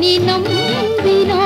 నినం వినా